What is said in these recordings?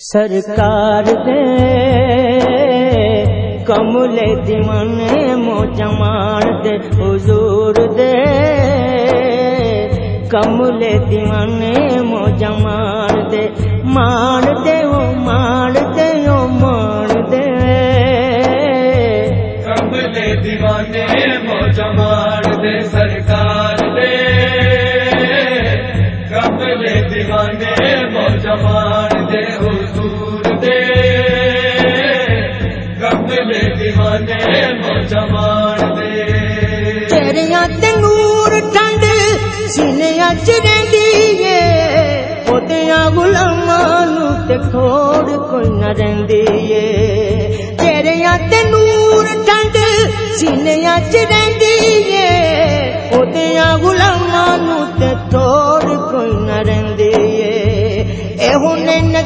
ਸਰਕਾਰ ਦੇ ਕਮਲੇ ਦੀਵਾਨੇ ਮੋਜ ਮਾਣਦੇ ਹਜ਼ੂਰ ਦੇ ਕਮਲੇ ਦੀਵਾਨੇ ਮੋਜ ਮਾਣਦੇ ਮਾਣਦੇ ਹੋ ਮਾਣਦੇ ਹੋ ਕਮਲੇ دیਵਾਨੇ ਮੋਜ ਮਾਰਦੇ ਤੇਰਿਆਂ ਤੇ ਨੂਰ ਠੰਡ ਸੀਨਿਆਂ ਚ ਰਹਿੰਦੀ ਏ, ਉਹਦਿਆਂ ਗੁਲਾਮਾਂ ਨੂੰ ਤੇ ਖੋੜ ਕੋਈ ਨਾ ਰਹਿੰਦੀ ਏ। ਤੇਰਿਆਂ ਤੇ ਨੂਰ ਠੰਡ ਸੀਨਿਆਂ ਚ ਰਹਿੰਦੀ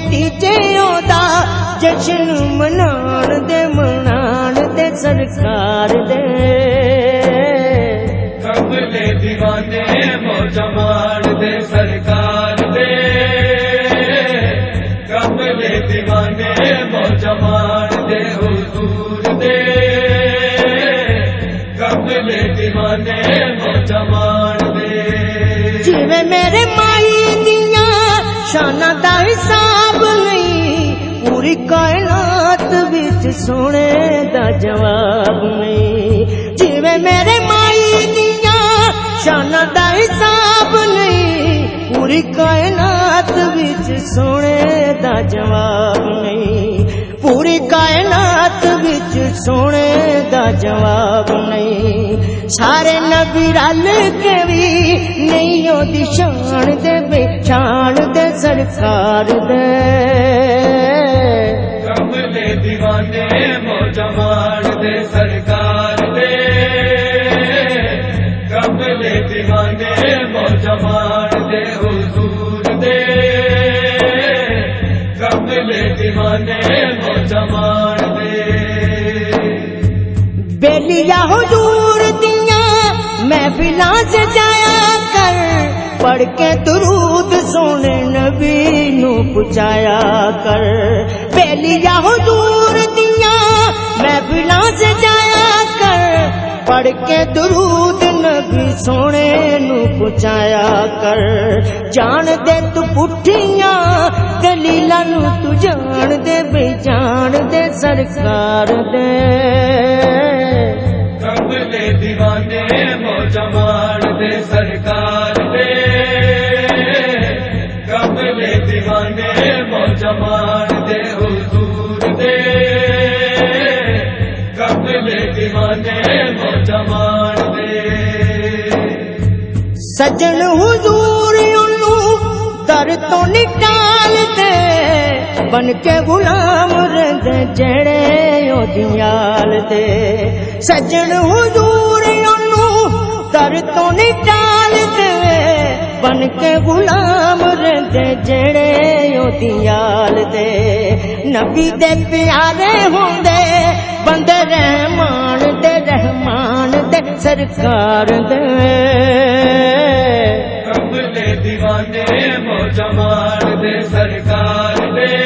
ਨਤੀਜਿਆਂ ਦਾ ਜਸ਼ਨ ਮਨਾਉਣ ਦੇ ਮਨਾਣ ਦੇ ਸਰਕਾਰ ਦੇ। ਕਬਲੇ دیਵਾਨੇ ਮੌਜਾਂ ਦੇ ਸਰਕਾਰ ਦੇ। ਕਬਲੇ دیਵਾਨੇ ਮੌਜਾਂ ਦੇ ਹਜ਼ੂਰ ਦੇ। ਕਬਲੇ دیਵਾਨੇ ਮੌਜਾਂ ਮਾਣਦੇ ਜਿਵੇਂ ਮੇਰੇ ਸ਼ਾਨਾਂ ਦਾ ਹਿਸਾਬ ਨਹੀਂ, ਪੂਰੀ ਕਾਇਨਾਤ ਵਿੱਚ ਸੋਹਣੇ ਦਾ ਜਵਾਬ ਨਹੀਂ। ਜਿਵੇਂ ਮੇਰੇ ਮਾਈ ਦੀਆਂ ਸ਼ਾਨਾਂ ਦਾ ਹਿਸਾਬ ਨਹੀਂ, ਪੂਰੀ ਕਾਇਨਾਤ ਵਿੱਚ ਸੋਹਣੇ ਦਾ ਜਵਾਬ ਨਹੀਂ। ਪੂਰੀ ਕਾਇਨਾਤ ਵਿੱਚ ਸੋਹਣੇ ਦਾ ਜਵਾਬ ਸਾਰੇ ਨਬੀ ਰਲ ਕੇ ਵੀ ਨਹੀਂ ਉਹਦੀ ਸ਼ਾਨ ਦੇ ਪਛਾਣ ਦੇ ਸਰਕਾਰ ਦੇ। ਕਮਲੇ دیਵਾਨੇ ਮੋਜਾ ਦੇ ਸਰਕਾਰ ਦੇ। ਕਮਲੇ دیਵਾਨੇ ਮੋਜਾ ਦੇ ਹਜ਼ੂਰ ਦੇ। ਕਮਲੇ دیਵਾਨੇ ਮੋਜਾ ਮਾਣਦੇ ਬੇਲੀਆ ਹਜ਼ੂਰ ਕੇ ਦਰੂਦ ਸੋਹਣੇ ਨਬੀ ਨੂੰ ਪੁਚਾਇਆ ਕਰ। ਬੇਲੀਆ ਹਜ਼ੂਰ ਦੀਆਂ ਮਹਿਫਿਲਾਂ ਸਜਾਇਆ ਕਰ। ਪੜ ਕੇ ਦਰੂਦ ਨਬੀ ਸੋਹਣੇ ਨੂੰ ਪੁਚਾਇਆ ਕਰ। ਜਾਣਦੇ ਤੂੰ ਪੁੱਠੀਆਂ, ਦਲੀਲਾਂ ਨੂੰ ਤੂੰ ਜਾਣਦੇ ਬਈ ਜਾਣਦੇ ਸਰਕਾਰ ਦੇ। ਕਮਲੇ دیਵਾਨੇ ਮੋਜ ਮਾਰਦੇ ਸਰਕਾਰ ਦੇ ਕਮਲੇ ਮੋਜ ਮਾਰਦੇ ਹੁਜ਼ੂਰ ਦੇ। ਕਮਲੇ دیਵਾਨੇ ਮੋਜ ਮਾਰਦੇ। ਸਜਣ ਹੁਜ਼ੂਰ ਉਹਨੂੰ ਦਰ ਤੋਂ ਨਿਕਾਲਦੇ। ਬਨ ਕੇ ਗੁਲਾਮ ਰਹਿੰਦੇ ਜਿਹੜੇ ਉਹਦੀ ਯਾਲ ਦੇ। ਸਜਣ ਹੁਜ਼ੂਰ ਉਹਨੂੰ ਦਰ ਤੋਂ ਨਿਕਾਲਦੇ। ਬਨ ਕੇ ਗੁਲਾਮ ਰਹਿੰਦੇ ਜਿਹੜੇ ਉਹਦੀ ਯਾਲ ਦੇ। ਨਬੀ ਦੇ ਪਿਆਰੇ ਹੁੰਦੇ, ਬੰਦੇ ਰਹਿਮਾਨ ਤੇ ਰਹਿਮਾਨ ਦੇ ਸਰਕਾਰ ਦੇ। ਰੱਬ ਦੇ دیਵਾਨੇ ਮੋ ਦੇ ਸਰਕਾਰ ਦੇ।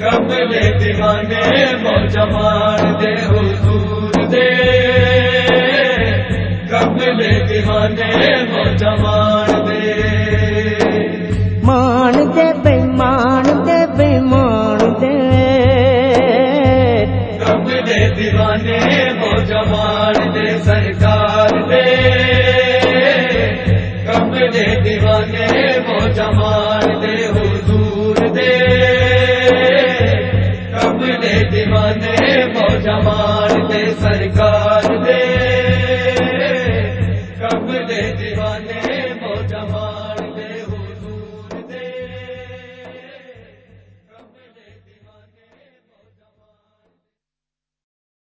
ਰੱਬ ਦੇ دیਵਾਨੇ ਦੇ ਹਜ਼ੂਰ ਦੇ। ਰੱਬ ਦੇ ਬੱਚਾ ਦੇ। ਮਾਣ ਦੇ ਬੇਮਾਨ ਦੇ ਬੇਮਾਨ ਦੇ। ਰੱਬ ਦੇ دیਵਾਨੇ ਹੋ ਜਮਾਨ ਦੇ ਸਰਕਾਰ ਦੇ। ਰੱਬ ਦੇ دیਵਾਨੇ ਹੋ ਜਮਾਨ ਦੇ ਹਜ਼ੂਰ ਦੇ। ਰੱਬ ਦੇ دیਵਾਨੇ ਹੋ ਜਮਾਨ ਦੇ ਸਰਕਾਰ